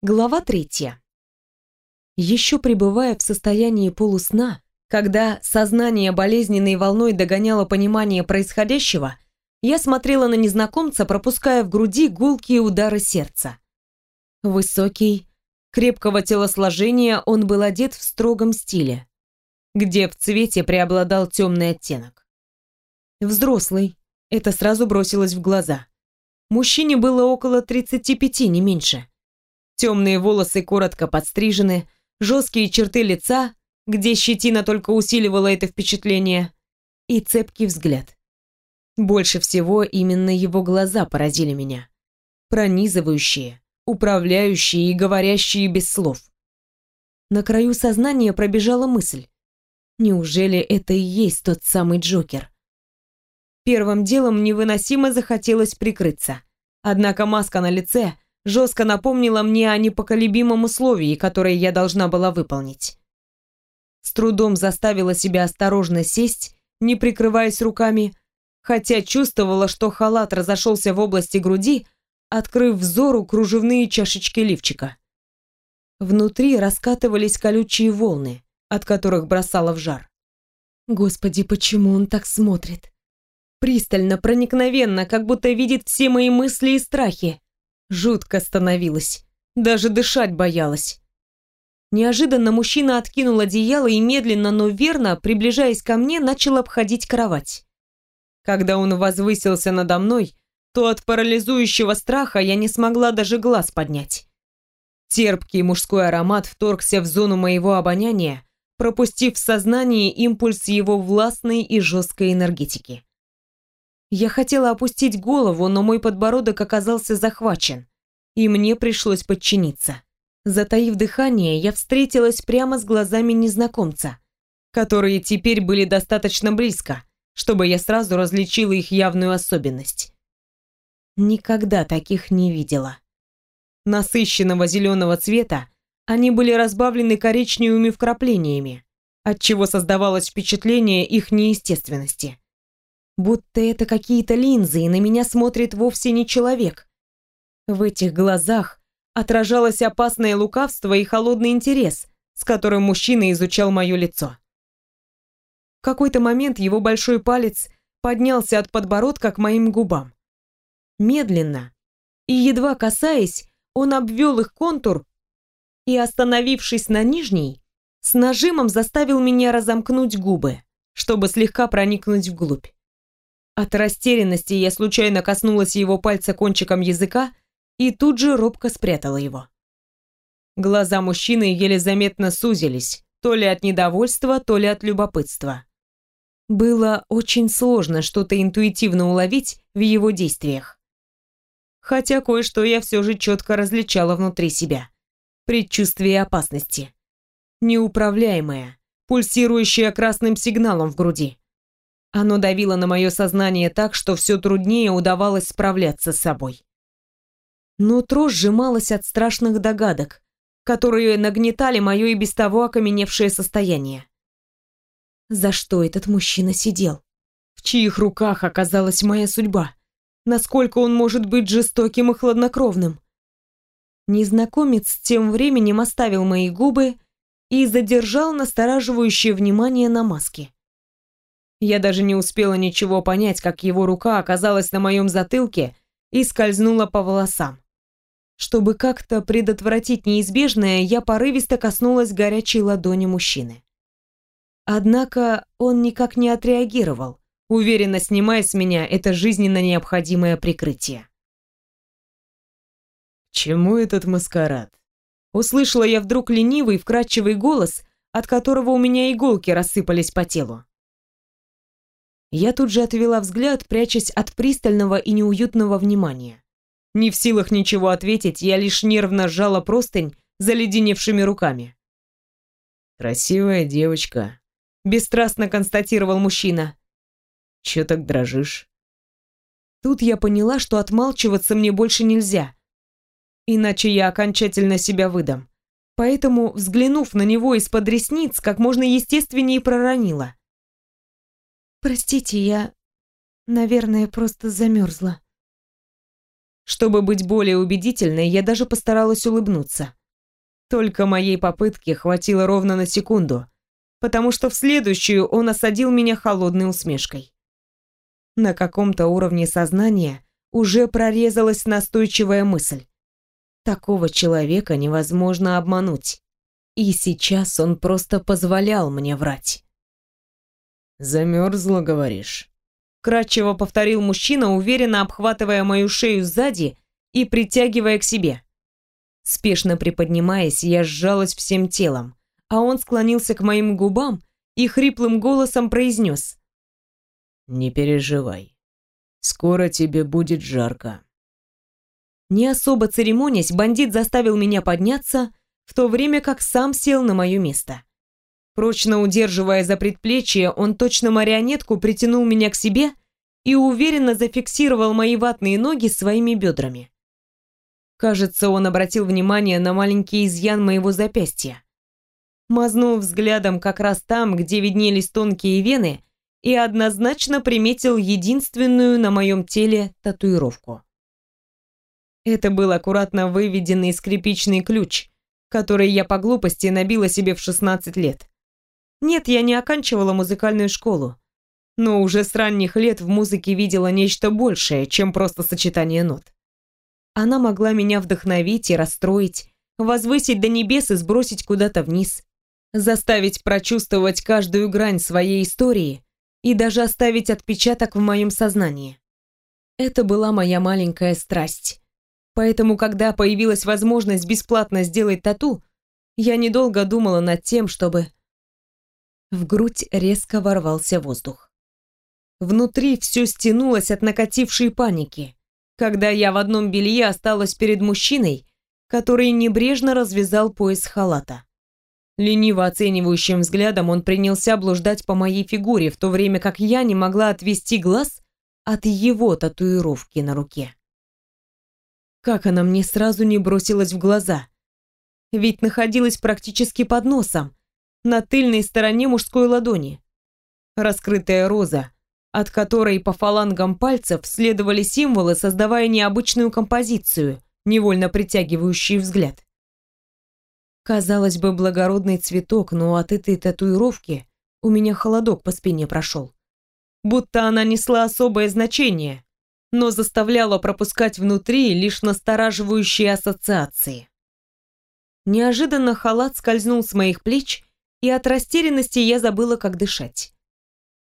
Глава третья. Еще пребывая в состоянии полусна, когда сознание болезненной волной догоняло понимание происходящего, я смотрела на незнакомца, пропуская в груди гулкие удары сердца. Высокий, крепкого телосложения, он был одет в строгом стиле, где в цвете преобладал темный оттенок. Взрослый, это сразу бросилось в глаза. Мужчине было около 35, не меньше. Темные волосы коротко подстрижены, жесткие черты лица, где щетина только усиливала это впечатление, и цепкий взгляд. Больше всего именно его глаза поразили меня. Пронизывающие, управляющие и говорящие без слов. На краю сознания пробежала мысль. Неужели это и есть тот самый Джокер? Первым делом невыносимо захотелось прикрыться. Однако маска на лице — жестко напомнила мне о непоколебимом условии, которое я должна была выполнить. С трудом заставила себя осторожно сесть, не прикрываясь руками, хотя чувствовала, что халат разошелся в области груди, открыв взору кружевные чашечки лифчика. Внутри раскатывались колючие волны, от которых бросала в жар. Господи, почему он так смотрит? Пристально, проникновенно, как будто видит все мои мысли и страхи. Жутко становилось. Даже дышать боялась. Неожиданно мужчина откинул одеяло и медленно, но верно, приближаясь ко мне, начал обходить кровать. Когда он возвысился надо мной, то от парализующего страха я не смогла даже глаз поднять. Терпкий мужской аромат вторгся в зону моего обоняния, пропустив в сознание импульс его властной и жесткой энергетики. Я хотела опустить голову, но мой подбородок оказался захвачен, и мне пришлось подчиниться. Затаив дыхание, я встретилась прямо с глазами незнакомца, которые теперь были достаточно близко, чтобы я сразу различила их явную особенность. Никогда таких не видела. Насыщенного зеленого цвета, они были разбавлены коричневыми вкраплениями, отчего создавалось впечатление их неестественности будто это какие-то линзы, и на меня смотрит вовсе не человек. В этих глазах отражалось опасное лукавство и холодный интерес, с которым мужчина изучал мое лицо. В какой-то момент его большой палец поднялся от подбородка к моим губам. Медленно и едва касаясь, он обвел их контур и, остановившись на нижней, с нажимом заставил меня разомкнуть губы, чтобы слегка проникнуть вглубь. От растерянности я случайно коснулась его пальца кончиком языка и тут же робко спрятала его. Глаза мужчины еле заметно сузились, то ли от недовольства, то ли от любопытства. Было очень сложно что-то интуитивно уловить в его действиях. Хотя кое-что я все же четко различала внутри себя. Предчувствие опасности. Неуправляемое, пульсирующее красным сигналом в груди. Оно давило на мое сознание так, что все труднее удавалось справляться с собой. Нутро сжималось от страшных догадок, которые нагнетали мое и без того окаменевшее состояние. За что этот мужчина сидел? В чьих руках оказалась моя судьба? Насколько он может быть жестоким и хладнокровным? Незнакомец тем временем оставил мои губы и задержал настораживающее внимание на маске. Я даже не успела ничего понять, как его рука оказалась на моем затылке и скользнула по волосам. Чтобы как-то предотвратить неизбежное, я порывисто коснулась горячей ладони мужчины. Однако он никак не отреагировал, уверенно снимая с меня это жизненно необходимое прикрытие. «Чему этот маскарад?» Услышала я вдруг ленивый, вкрадчивый голос, от которого у меня иголки рассыпались по телу. Я тут же отвела взгляд, прячась от пристального и неуютного внимания. Не в силах ничего ответить, я лишь нервно сжала простынь заледеневшими руками. «Красивая девочка», — бесстрастно констатировал мужчина. «Чё так дрожишь?» Тут я поняла, что отмалчиваться мне больше нельзя, иначе я окончательно себя выдам. Поэтому, взглянув на него из-под ресниц, как можно естественнее проронила. Простите, я, наверное, просто замерзла. Чтобы быть более убедительной, я даже постаралась улыбнуться. Только моей попытки хватило ровно на секунду, потому что в следующую он осадил меня холодной усмешкой. На каком-то уровне сознания уже прорезалась настойчивая мысль. Такого человека невозможно обмануть. И сейчас он просто позволял мне врать. «Замерзла, говоришь?» Кратчево повторил мужчина, уверенно обхватывая мою шею сзади и притягивая к себе. Спешно приподнимаясь, я сжалась всем телом, а он склонился к моим губам и хриплым голосом произнес. «Не переживай. Скоро тебе будет жарко». Не особо церемонясь, бандит заставил меня подняться, в то время как сам сел на мое место. Прочно удерживая за предплечье, он точно марионетку притянул меня к себе и уверенно зафиксировал мои ватные ноги своими бедрами. Кажется, он обратил внимание на маленький изъян моего запястья. Мазнул взглядом как раз там, где виднелись тонкие вены, и однозначно приметил единственную на моем теле татуировку. Это был аккуратно выведенный скрипичный ключ, который я по глупости набила себе в 16 лет. Нет, я не оканчивала музыкальную школу, но уже с ранних лет в музыке видела нечто большее, чем просто сочетание нот. Она могла меня вдохновить и расстроить, возвысить до небес и сбросить куда-то вниз, заставить прочувствовать каждую грань своей истории и даже оставить отпечаток в моем сознании. Это была моя маленькая страсть. Поэтому, когда появилась возможность бесплатно сделать тату, я недолго думала над тем, чтобы в грудь резко ворвался воздух. Внутри все стянулось от накатившей паники, когда я в одном белье осталась перед мужчиной, который небрежно развязал пояс халата. Лениво оценивающим взглядом он принялся блуждать по моей фигуре, в то время как я не могла отвести глаз от его татуировки на руке. Как она мне сразу не бросилась в глаза? Ведь находилась практически под носом, на тыльной стороне мужской ладони. Раскрытая роза, от которой по фалангам пальцев следовали символы, создавая необычную композицию, невольно притягивающий взгляд. Казалось бы, благородный цветок, но от этой татуировки у меня холодок по спине прошел. Будто она несла особое значение, но заставляла пропускать внутри лишь настораживающие ассоциации. Неожиданно халат скользнул с моих плеч, и от растерянности я забыла, как дышать.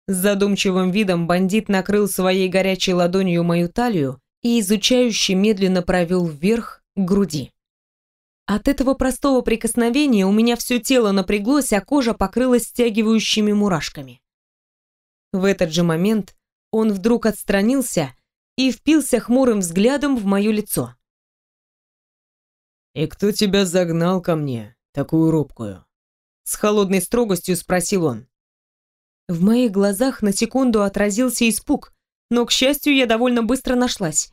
С задумчивым видом бандит накрыл своей горячей ладонью мою талию и изучающе медленно провел вверх к груди. От этого простого прикосновения у меня все тело напряглось, а кожа покрылась стягивающими мурашками. В этот же момент он вдруг отстранился и впился хмурым взглядом в мое лицо. «И кто тебя загнал ко мне, такую робкую?» С холодной строгостью спросил он. В моих глазах на секунду отразился испуг, но, к счастью, я довольно быстро нашлась.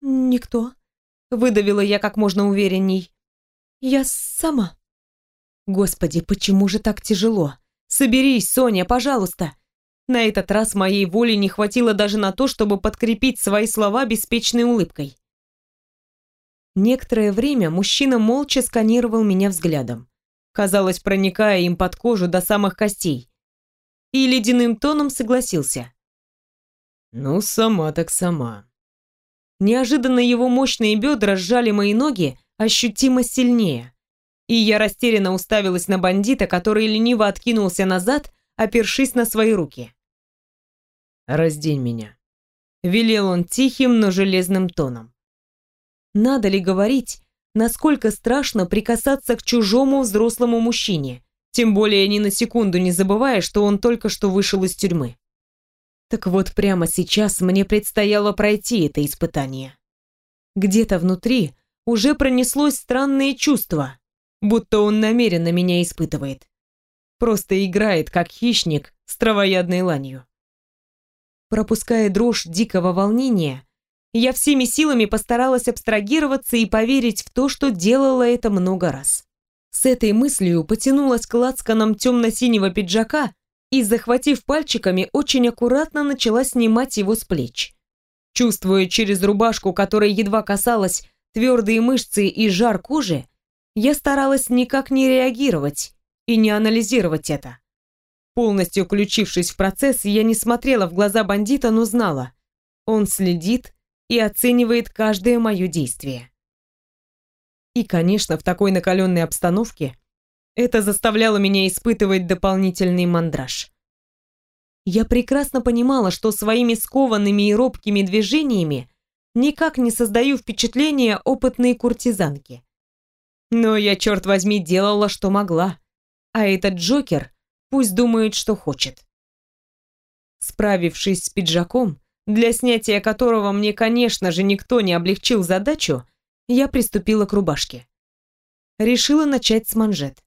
«Никто», — выдавила я как можно уверенней. «Я сама». «Господи, почему же так тяжело? Соберись, Соня, пожалуйста». На этот раз моей воли не хватило даже на то, чтобы подкрепить свои слова беспечной улыбкой. Некоторое время мужчина молча сканировал меня взглядом казалось, проникая им под кожу до самых костей. И ледяным тоном согласился. «Ну, сама так сама». Неожиданно его мощные бедра сжали мои ноги ощутимо сильнее. И я растерянно уставилась на бандита, который лениво откинулся назад, опершись на свои руки. «Раздень меня», — велел он тихим, но железным тоном. Надо ли говорить, насколько страшно прикасаться к чужому взрослому мужчине, тем более ни на секунду не забывая, что он только что вышел из тюрьмы. Так вот, прямо сейчас мне предстояло пройти это испытание. Где-то внутри уже пронеслось странное чувство, будто он намеренно меня испытывает. Просто играет, как хищник с травоядной ланью. Пропуская дрожь дикого волнения, я всеми силами постаралась абстрагироваться и поверить в то, что делала это много раз. С этой мыслью потянулась к лацканам темно-синего пиджака и, захватив пальчиками, очень аккуратно начала снимать его с плеч. Чувствуя через рубашку, которая едва касалась твердые мышцы и жар кожи, я старалась никак не реагировать и не анализировать это. Полностью включившись в процесс, я не смотрела в глаза бандита, но знала. Он следит и оценивает каждое мое действие. И, конечно, в такой накаленной обстановке это заставляло меня испытывать дополнительный мандраж. Я прекрасно понимала, что своими скованными и робкими движениями никак не создаю впечатления опытной куртизанки. Но я, черт возьми, делала, что могла. А этот Джокер пусть думает, что хочет. Справившись с пиджаком, для снятия которого мне, конечно же, никто не облегчил задачу, я приступила к рубашке. Решила начать с манжет.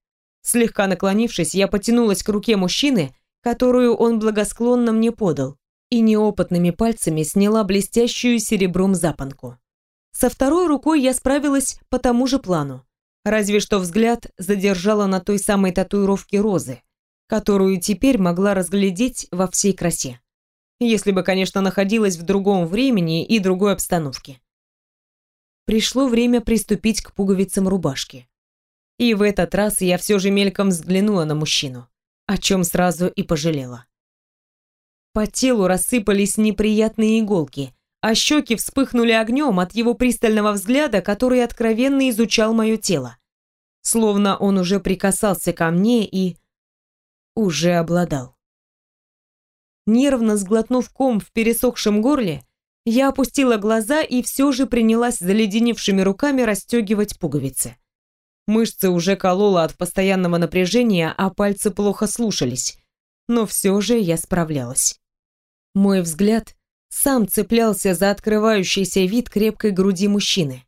Слегка наклонившись, я потянулась к руке мужчины, которую он благосклонно мне подал, и неопытными пальцами сняла блестящую серебром запонку. Со второй рукой я справилась по тому же плану, разве что взгляд задержала на той самой татуировке розы, которую теперь могла разглядеть во всей красе если бы, конечно, находилась в другом времени и другой обстановке. Пришло время приступить к пуговицам рубашки. И в этот раз я все же мельком взглянула на мужчину, о чем сразу и пожалела. По телу рассыпались неприятные иголки, а щеки вспыхнули огнем от его пристального взгляда, который откровенно изучал мое тело. Словно он уже прикасался ко мне и... уже обладал. Нервно сглотнув ком в пересохшем горле, я опустила глаза и все же принялась заледеневшими руками расстегивать пуговицы. Мышцы уже кололо от постоянного напряжения, а пальцы плохо слушались. Но все же я справлялась. Мой взгляд сам цеплялся за открывающийся вид крепкой груди мужчины,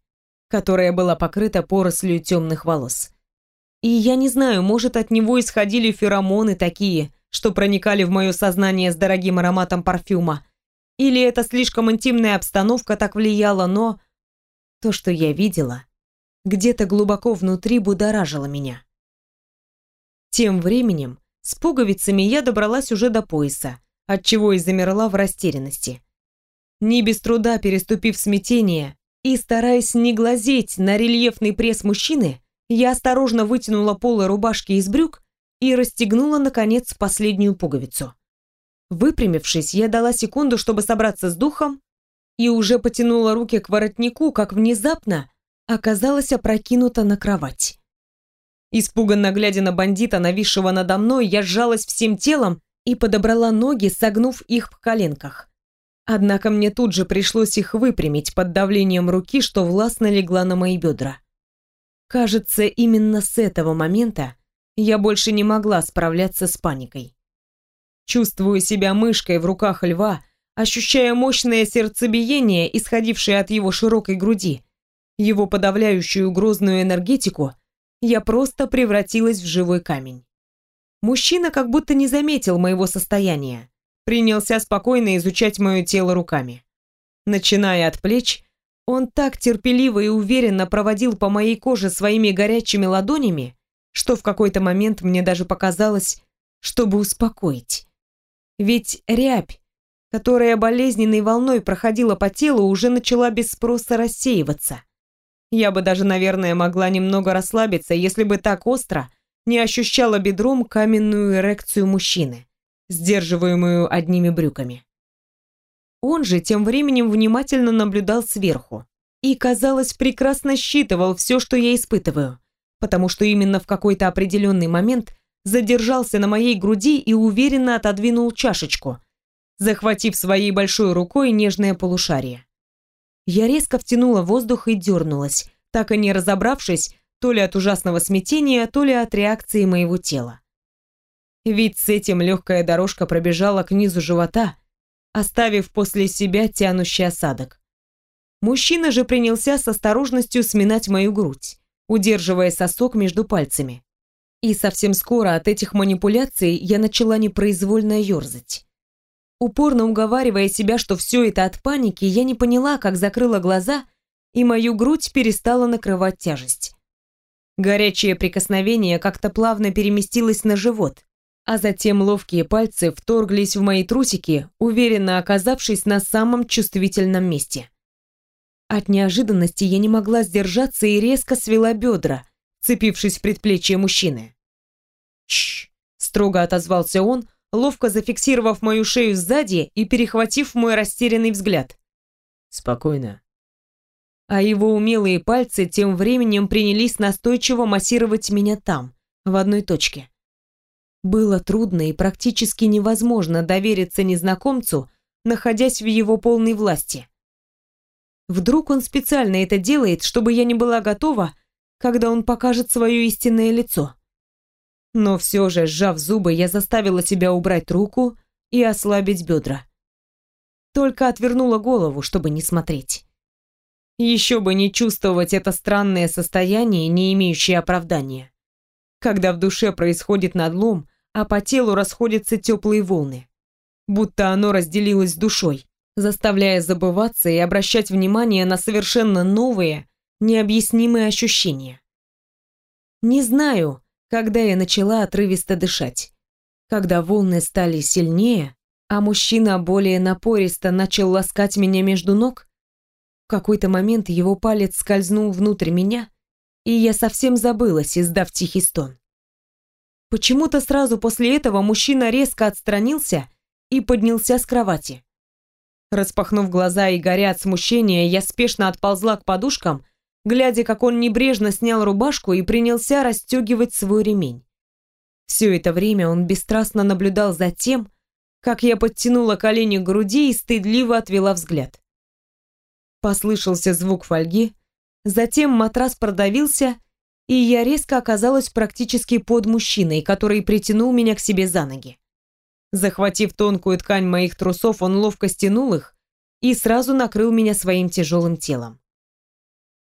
которая была покрыта порослью темных волос. И я не знаю, может, от него исходили феромоны такие, что проникали в мое сознание с дорогим ароматом парфюма. Или это слишком интимная обстановка так влияла, но... То, что я видела, где-то глубоко внутри будоражило меня. Тем временем с пуговицами я добралась уже до пояса, отчего и замерла в растерянности. Не без труда переступив смятение и стараясь не глазеть на рельефный пресс мужчины, я осторожно вытянула полы рубашки из брюк и расстегнула, наконец, последнюю пуговицу. Выпрямившись, я дала секунду, чтобы собраться с духом, и уже потянула руки к воротнику, как внезапно оказалась опрокинута на кровать. Испуганно глядя на бандита, нависшего надо мной, я сжалась всем телом и подобрала ноги, согнув их в коленках. Однако мне тут же пришлось их выпрямить под давлением руки, что властно легла на мои бедра. Кажется, именно с этого момента я больше не могла справляться с паникой. Чувствую себя мышкой в руках льва, ощущая мощное сердцебиение, исходившее от его широкой груди, его подавляющую грозную энергетику, я просто превратилась в живой камень. Мужчина как будто не заметил моего состояния, принялся спокойно изучать мое тело руками. Начиная от плеч, он так терпеливо и уверенно проводил по моей коже своими горячими ладонями, что в какой-то момент мне даже показалось, чтобы успокоить. Ведь рябь, которая болезненной волной проходила по телу, уже начала без спроса рассеиваться. Я бы даже, наверное, могла немного расслабиться, если бы так остро не ощущала бедром каменную эрекцию мужчины, сдерживаемую одними брюками. Он же тем временем внимательно наблюдал сверху и, казалось, прекрасно считывал все, что я испытываю потому что именно в какой-то определенный момент задержался на моей груди и уверенно отодвинул чашечку, захватив своей большой рукой нежное полушарие. Я резко втянула воздух и дернулась, так и не разобравшись, то ли от ужасного смятения, то ли от реакции моего тела. Ведь с этим легкая дорожка пробежала к низу живота, оставив после себя тянущий осадок. Мужчина же принялся с осторожностью сминать мою грудь удерживая сосок между пальцами. И совсем скоро от этих манипуляций я начала непроизвольно ерзать. Упорно уговаривая себя, что все это от паники, я не поняла, как закрыла глаза, и мою грудь перестала накрывать тяжесть. Горячее прикосновение как-то плавно переместилось на живот, а затем ловкие пальцы вторглись в мои трусики, уверенно оказавшись на самом чувствительном месте. От неожиданности я не могла сдержаться и резко свела бедра, цепившись в предплечье мужчины. «Чш!» — строго отозвался он, ловко зафиксировав мою шею сзади и перехватив мой растерянный взгляд. «Спокойно». А его умелые пальцы тем временем принялись настойчиво массировать меня там, в одной точке. Было трудно и практически невозможно довериться незнакомцу, находясь в его полной власти. Вдруг он специально это делает, чтобы я не была готова, когда он покажет свое истинное лицо. Но все же, сжав зубы, я заставила себя убрать руку и ослабить бедра. Только отвернула голову, чтобы не смотреть. Еще бы не чувствовать это странное состояние, не имеющее оправдания. Когда в душе происходит надлом, а по телу расходятся теплые волны. Будто оно разделилось с душой, заставляя забываться и обращать внимание на совершенно новые, необъяснимые ощущения. Не знаю, когда я начала отрывисто дышать. Когда волны стали сильнее, а мужчина более напористо начал ласкать меня между ног, в какой-то момент его палец скользнул внутрь меня, и я совсем забылась, издав тихий стон. Почему-то сразу после этого мужчина резко отстранился и поднялся с кровати. Распахнув глаза и горя от смущения, я спешно отползла к подушкам глядя, как он небрежно снял рубашку и принялся расстегивать свой ремень. Все это время он бесстрастно наблюдал за тем, как я подтянула колени к груди и стыдливо отвела взгляд. Послышался звук фольги, затем матрас продавился, и я резко оказалась практически под мужчиной, который притянул меня к себе за ноги. Захватив тонкую ткань моих трусов, он ловко стянул их и сразу накрыл меня своим тяжелым телом.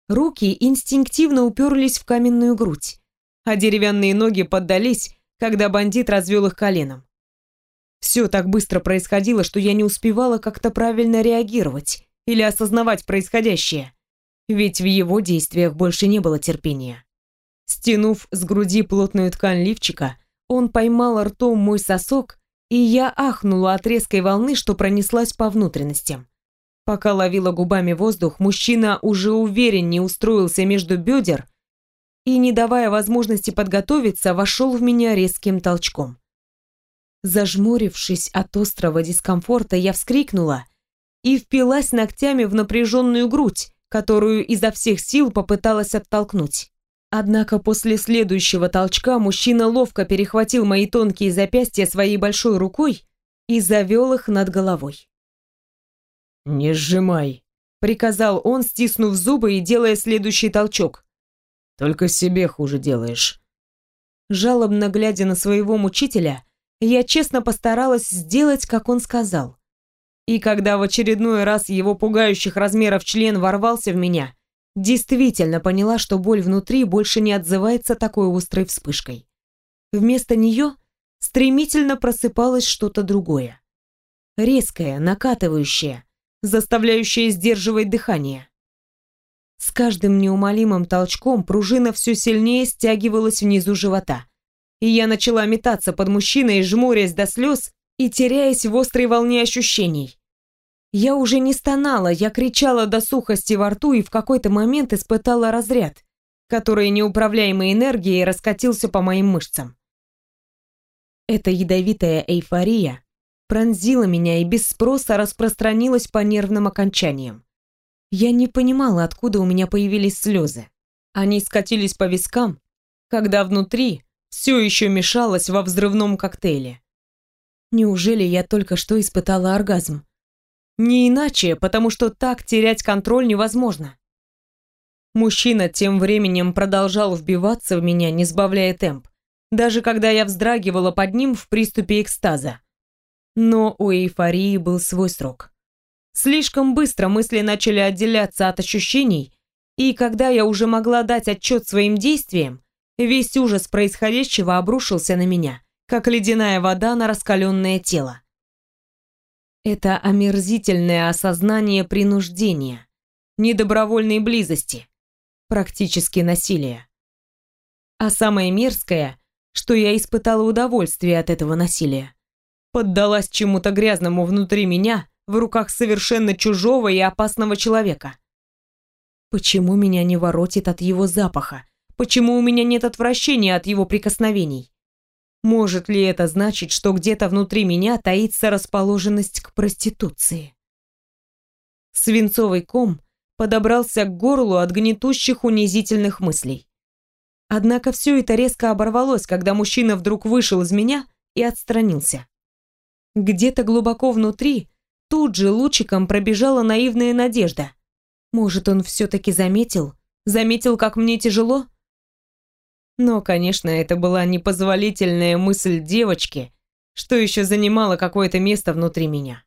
Руки инстинктивно уперлись в каменную грудь, а деревянные ноги поддались, когда бандит развел их коленом. Все так быстро происходило, что я не успевала как-то правильно реагировать или осознавать происходящее, ведь в его действиях больше не было терпения. Стянув с груди плотную ткань лифчика, он поймал ртом мой сосок, и я ахнула от резкой волны, что пронеслась по внутренностям. Пока ловила губами воздух, мужчина уже увереннее устроился между бедер и, не давая возможности подготовиться, вошел в меня резким толчком. Зажмурившись от острого дискомфорта, я вскрикнула и впилась ногтями в напряженную грудь, которую изо всех сил попыталась оттолкнуть. Однако после следующего толчка мужчина ловко перехватил мои тонкие запястья своей большой рукой и завел их над головой. «Не сжимай», — приказал он, стиснув зубы и делая следующий толчок. «Только себе хуже делаешь». Жалобно глядя на своего мучителя, я честно постаралась сделать, как он сказал. И когда в очередной раз его пугающих размеров член ворвался в меня, действительно поняла, что боль внутри больше не отзывается такой острой вспышкой. Вместо нее стремительно просыпалось что-то другое. Резкое, накатывающее, заставляющее сдерживать дыхание. С каждым неумолимым толчком пружина все сильнее стягивалась внизу живота. И я начала метаться под мужчиной, жмурясь до слез и теряясь в острой волне ощущений. Я уже не стонала, я кричала до сухости во рту и в какой-то момент испытала разряд, который неуправляемой энергией раскатился по моим мышцам. Эта ядовитая эйфория пронзила меня и без спроса распространилась по нервным окончаниям. Я не понимала, откуда у меня появились слезы. Они скатились по вискам, когда внутри все еще мешалось во взрывном коктейле. Неужели я только что испытала оргазм? Не иначе, потому что так терять контроль невозможно. Мужчина тем временем продолжал вбиваться в меня, не сбавляя темп, даже когда я вздрагивала под ним в приступе экстаза. Но у эйфории был свой срок. Слишком быстро мысли начали отделяться от ощущений, и когда я уже могла дать отчет своим действиям, весь ужас происходящего обрушился на меня, как ледяная вода на раскаленное тело. Это омерзительное осознание принуждения, недобровольной близости, практически насилия. А самое мерзкое что я испытала удовольствие от этого насилия. Поддалась чему-то грязному внутри меня, в руках совершенно чужого и опасного человека. Почему меня не воротит от его запаха? Почему у меня нет отвращения от его прикосновений? Может ли это значить, что где-то внутри меня таится расположенность к проституции? Свинцовый ком подобрался к горлу от гнетущих унизительных мыслей. Однако все это резко оборвалось, когда мужчина вдруг вышел из меня и отстранился. Где-то глубоко внутри тут же лучиком пробежала наивная надежда. Может, он все-таки заметил? Заметил, как мне тяжело? Но, конечно, это была непозволительная мысль девочки, что еще занимала какое-то место внутри меня.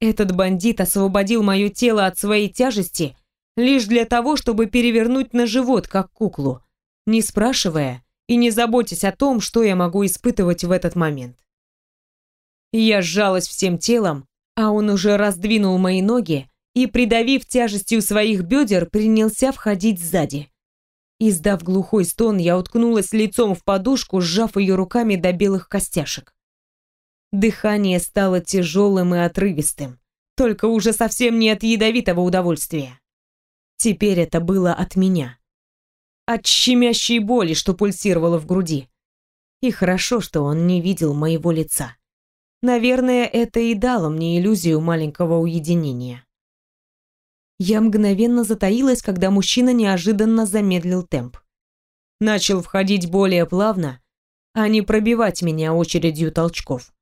Этот бандит освободил мое тело от своей тяжести лишь для того, чтобы перевернуть на живот, как куклу, не спрашивая и не заботясь о том, что я могу испытывать в этот момент. Я сжалась всем телом, а он уже раздвинул мои ноги и, придавив тяжестью своих бедер, принялся входить сзади. Издав глухой стон, я уткнулась лицом в подушку, сжав ее руками до белых костяшек. Дыхание стало тяжелым и отрывистым, только уже совсем не от ядовитого удовольствия. Теперь это было от меня. От щемящей боли, что пульсировало в груди. И хорошо, что он не видел моего лица. Наверное, это и дало мне иллюзию маленького уединения. Я мгновенно затаилась, когда мужчина неожиданно замедлил темп. Начал входить более плавно, а не пробивать меня очередью толчков.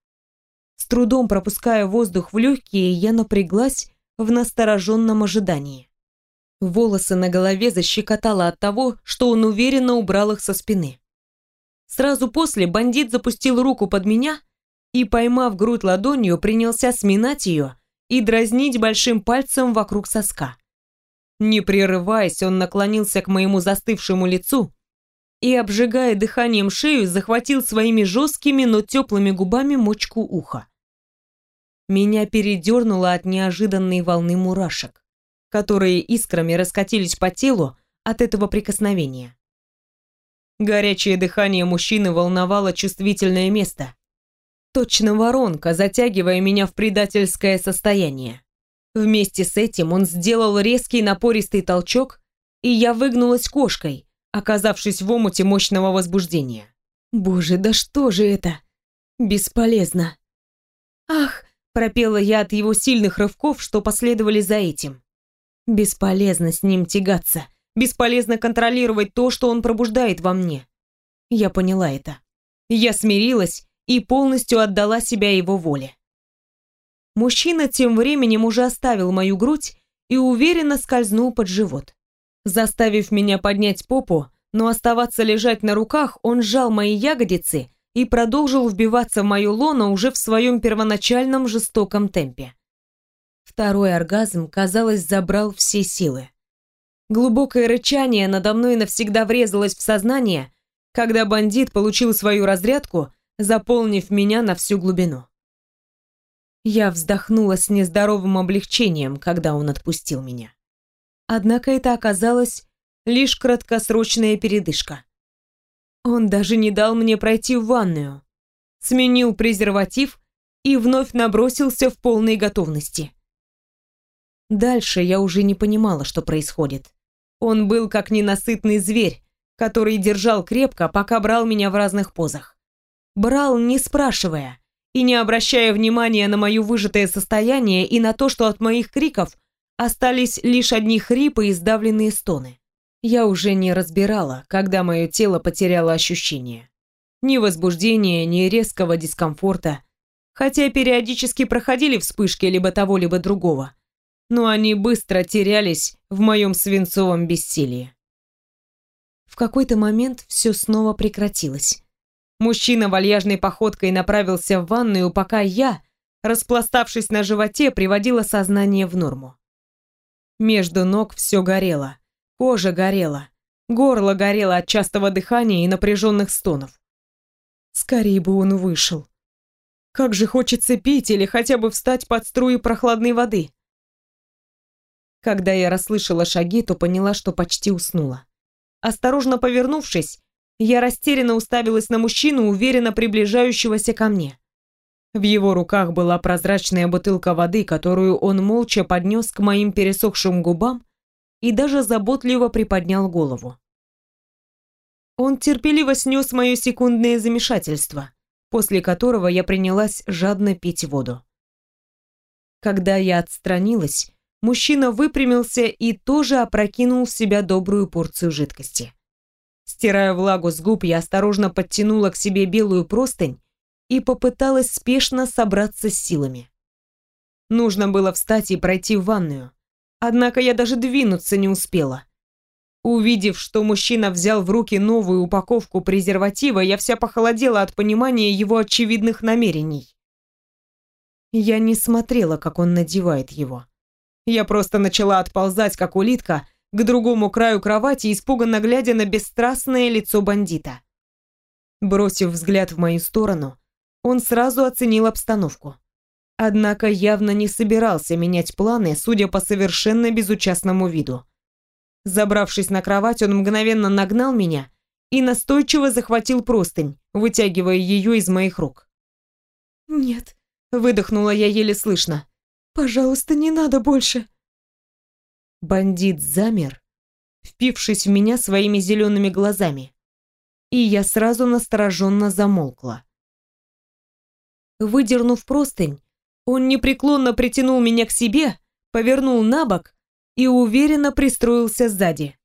С трудом пропуская воздух в легкие, я напряглась в настороженном ожидании. Волосы на голове защекотало от того, что он уверенно убрал их со спины. Сразу после бандит запустил руку под меня и, поймав грудь ладонью, принялся сминать ее и дразнить большим пальцем вокруг соска. Не прерываясь, он наклонился к моему застывшему лицу и, обжигая дыханием шею, захватил своими жесткими, но теплыми губами мочку уха. Меня передернуло от неожиданной волны мурашек, которые искрами раскатились по телу от этого прикосновения. Горячее дыхание мужчины волновало чувствительное место, Точно воронка, затягивая меня в предательское состояние. Вместе с этим он сделал резкий напористый толчок, и я выгнулась кошкой, оказавшись в омуте мощного возбуждения. Боже, да что же это? Бесполезно. Ах, пропела я от его сильных рывков, что последовали за этим. Бесполезно с ним тягаться, бесполезно контролировать то, что он пробуждает во мне. Я поняла это. Я смирилась и полностью отдала себя его воле. Мужчина тем временем уже оставил мою грудь и уверенно скользнул под живот. Заставив меня поднять попу, но оставаться лежать на руках, он сжал мои ягодицы и продолжил вбиваться в мою лоно уже в своем первоначальном жестоком темпе. Второй оргазм, казалось, забрал все силы. Глубокое рычание надо мной навсегда врезалось в сознание, когда бандит получил свою разрядку заполнив меня на всю глубину. Я вздохнула с нездоровым облегчением, когда он отпустил меня. Однако это оказалось лишь краткосрочная передышка. Он даже не дал мне пройти в ванную, сменил презерватив и вновь набросился в полной готовности. Дальше я уже не понимала, что происходит. Он был как ненасытный зверь, который держал крепко, пока брал меня в разных позах брал не спрашивая и не обращая внимания на мое выжатое состояние и на то, что от моих криков остались лишь одни хрипы и сдавленные стоны. Я уже не разбирала, когда мое тело потеряло ощущение. Ни возбуждения, ни резкого дискомфорта, хотя периодически проходили вспышки либо того, либо другого, но они быстро терялись в моем свинцовом бессилии. В какой-то момент все снова прекратилось. Мужчина вальяжной походкой направился в ванную, пока я, распластавшись на животе, приводила сознание в норму. Между ног все горело, кожа горела, горло горело от частого дыхания и напряженных стонов. Скорее бы он вышел. Как же хочется пить или хотя бы встать под струи прохладной воды. Когда я расслышала шаги, то поняла, что почти уснула. Осторожно повернувшись, Я растерянно уставилась на мужчину, уверенно приближающегося ко мне. В его руках была прозрачная бутылка воды, которую он молча поднес к моим пересохшим губам и даже заботливо приподнял голову. Он терпеливо снес мое секундное замешательство, после которого я принялась жадно пить воду. Когда я отстранилась, мужчина выпрямился и тоже опрокинул в себя добрую порцию жидкости. Стирая влагу с губ, я осторожно подтянула к себе белую простынь и попыталась спешно собраться с силами. Нужно было встать и пройти в ванную. Однако я даже двинуться не успела. Увидев, что мужчина взял в руки новую упаковку презерватива, я вся похолодела от понимания его очевидных намерений. Я не смотрела, как он надевает его. Я просто начала отползать, как улитка, к другому краю кровати, испуганно глядя на бесстрастное лицо бандита. Бросив взгляд в мою сторону, он сразу оценил обстановку. Однако явно не собирался менять планы, судя по совершенно безучастному виду. Забравшись на кровать, он мгновенно нагнал меня и настойчиво захватил простынь, вытягивая ее из моих рук. «Нет», — выдохнула я еле слышно. «Пожалуйста, не надо больше». Бандит замер, впившись в меня своими зелеными глазами, и я сразу настороженно замолкла. Выдернув простынь, он непреклонно притянул меня к себе, повернул на бок и уверенно пристроился сзади.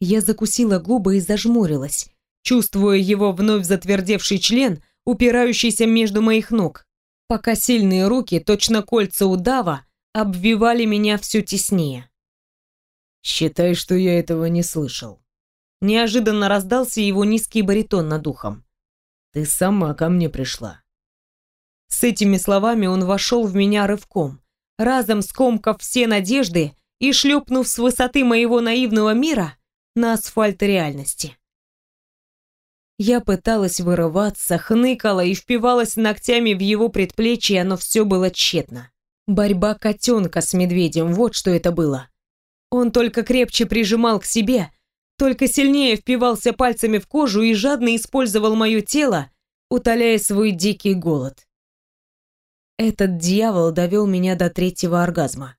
Я закусила губы и зажмурилась, чувствуя его вновь затвердевший член, упирающийся между моих ног, пока сильные руки, точно кольца удава, обвивали меня все теснее. «Считай, что я этого не слышал». Неожиданно раздался его низкий баритон над ухом. «Ты сама ко мне пришла». С этими словами он вошел в меня рывком, разом скомкав все надежды и шлепнув с высоты моего наивного мира на асфальт реальности. Я пыталась вырываться, хныкала и впивалась ногтями в его предплечье, но все было тщетно. Борьба котенка с медведем, вот что это было. Он только крепче прижимал к себе, только сильнее впивался пальцами в кожу и жадно использовал мое тело, утоляя свой дикий голод. Этот дьявол довел меня до третьего оргазма.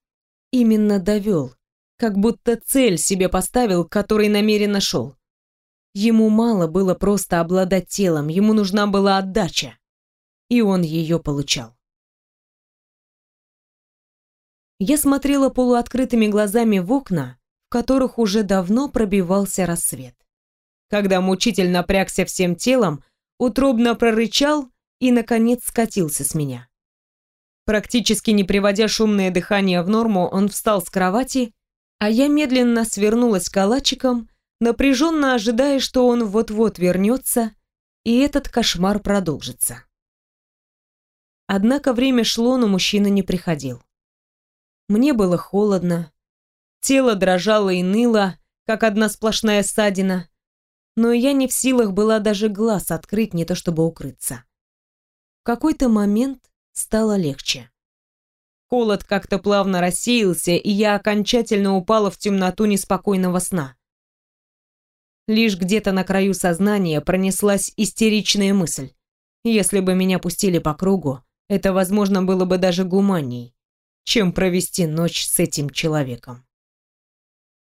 Именно довел, как будто цель себе поставил, к которой намеренно шел. Ему мало было просто обладать телом, ему нужна была отдача. И он ее получал. Я смотрела полуоткрытыми глазами в окна, в которых уже давно пробивался рассвет. Когда мучитель напрягся всем телом, утробно прорычал и, наконец, скатился с меня. Практически не приводя шумное дыхание в норму, он встал с кровати, а я медленно свернулась калачиком, напряженно ожидая, что он вот-вот вернется, и этот кошмар продолжится. Однако время шло, но мужчина не приходил. Мне было холодно. Тело дрожало и ныло, как одна сплошная ссадина. Но я не в силах была даже глаз открыть, не то чтобы укрыться. В какой-то момент стало легче. Холод как-то плавно рассеялся, и я окончательно упала в темноту неспокойного сна. Лишь где-то на краю сознания пронеслась истеричная мысль. Если бы меня пустили по кругу, это, возможно, было бы даже гуманней чем провести ночь с этим человеком.